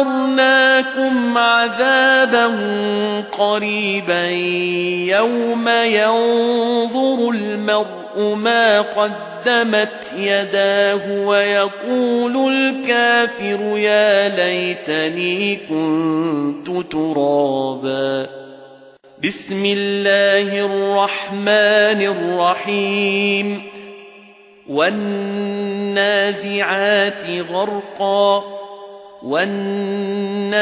أَنذَرْنَاكُمْ عَذَابًا قَرِيبًا يَوْمَ يَنظُرُ الْمَرْءُ مَا قَدَّمَتْ يَدَاهُ وَيَقُولُ الْكَافِرُ يَا لَيْتَنِي كُنتُ تُرَابًا بِسْمِ اللَّهِ الرَّحْمَنِ الرَّحِيمِ وَالنَّازِعَاتِ غَرْقًا وَالنَّاشِطَاتِ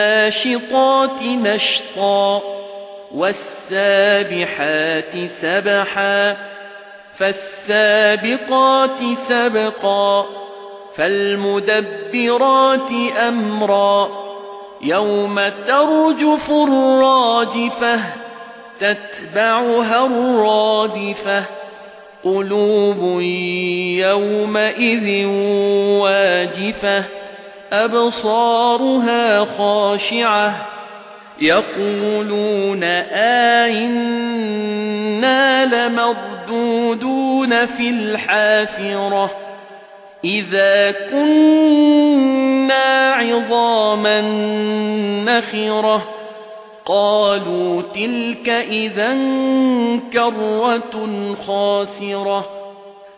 نَشْطًا وَالسَّابِحَاتِ سَبْحًا فَالسَّابِقَاتِ سَبْقًا فَالْمُدَبِّرَاتِ أَمْرًا يَوْمَ تَرْجُفُ الرَّاجِفَةُ تَتْبَعُهَا الرَّادِفَةُ قُلُوبٌ يَوْمَئِذٍ وَاجِفَةٌ أَبْصَارُهَا خَاشِعَةٌ يَقُولُونَ أَإِنَّا لَمَرْدُودُونَ فِي الْحَافِرَةِ إِذَا كُنَّا عِظَامًا نَخِرَةً قَالُوا تِلْكَ إِذًا كَرَّةٌ خَاسِرَةٌ